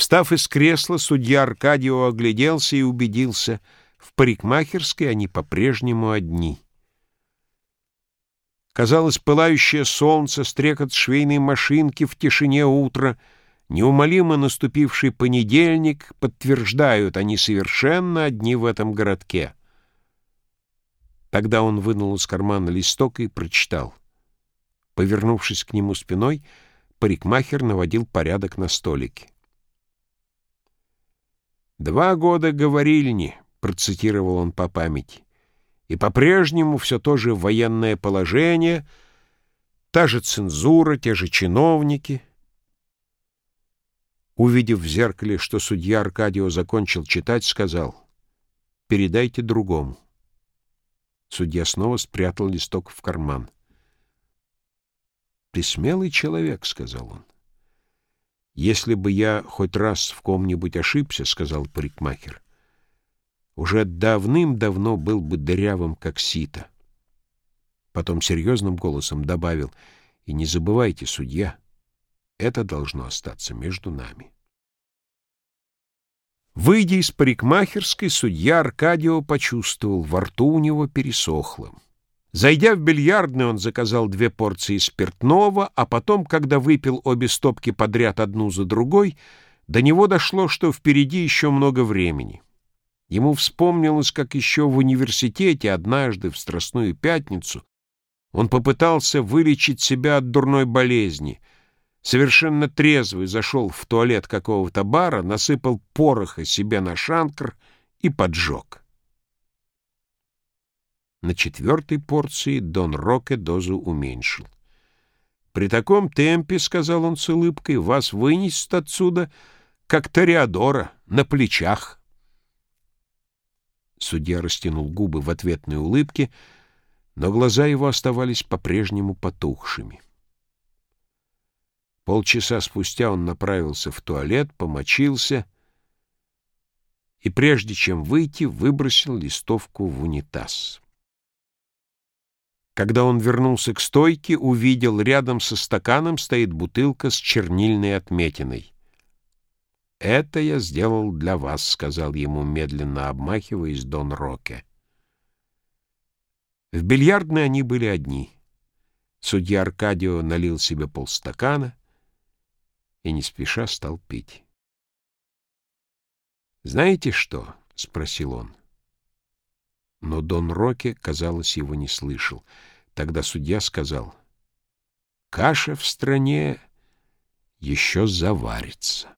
Встав из кресла, судья Аркадио огляделся и убедился, в парикмахерской они по-прежнему одни. Казалось, пылающее солнце, стрекот швейной машинки в тишине утра, неумолимо наступивший понедельник, подтверждают, они совершенно одни в этом городке. Тогда он вынул из кармана листок и прочитал. Повернувшись к нему спиной, парикмахер наводил порядок на столике. «Два года говорильни», — процитировал он по памяти, «и по-прежнему все то же военное положение, та же цензура, те же чиновники». Увидев в зеркале, что судья Аркадио закончил читать, сказал «Передайте другому». Судья снова спрятал листок в карман. «Ты смелый человек», — сказал он. «Если бы я хоть раз в ком-нибудь ошибся», — сказал парикмахер, — «уже давным-давно был бы дырявым, как сито». Потом серьезным голосом добавил, «И не забывайте, судья, это должно остаться между нами». Выйдя из парикмахерской, судья Аркадио почувствовал, во рту у него пересохло. Зайдя в бильярдный, он заказал две порции спиртного, а потом, когда выпил обе стопки подряд одну за другой, до него дошло, что впереди еще много времени. Ему вспомнилось, как еще в университете однажды в Страстную Пятницу он попытался вылечить себя от дурной болезни — совершенно трезвый зашел в туалет какого-то бара, насыпал пороха себе на шанкр и поджег. На четвертой порции Дон Роке дозу уменьшил. «При таком темпе, — сказал он с улыбкой, — вас вынесет отсюда, как Тореадора, на плечах». Судья растянул губы в ответной улыбке, но глаза его оставались по-прежнему потухшими. Полчаса спустя он направился в туалет, помочился и, прежде чем выйти, выбросил листовку в унитаз. Когда он вернулся к стойке, увидел, рядом со стаканом стоит бутылка с чернильной отметиной. «Это я сделал для вас», — сказал ему, медленно обмахиваясь Дон Роке. В бильярдной они были одни. Судья Аркадио налил себе полстакана, и не спеша стал пить. «Знаете что?» — спросил он. Но Дон Роке, казалось, его не слышал. Тогда судья сказал, «Каша в стране еще заварится».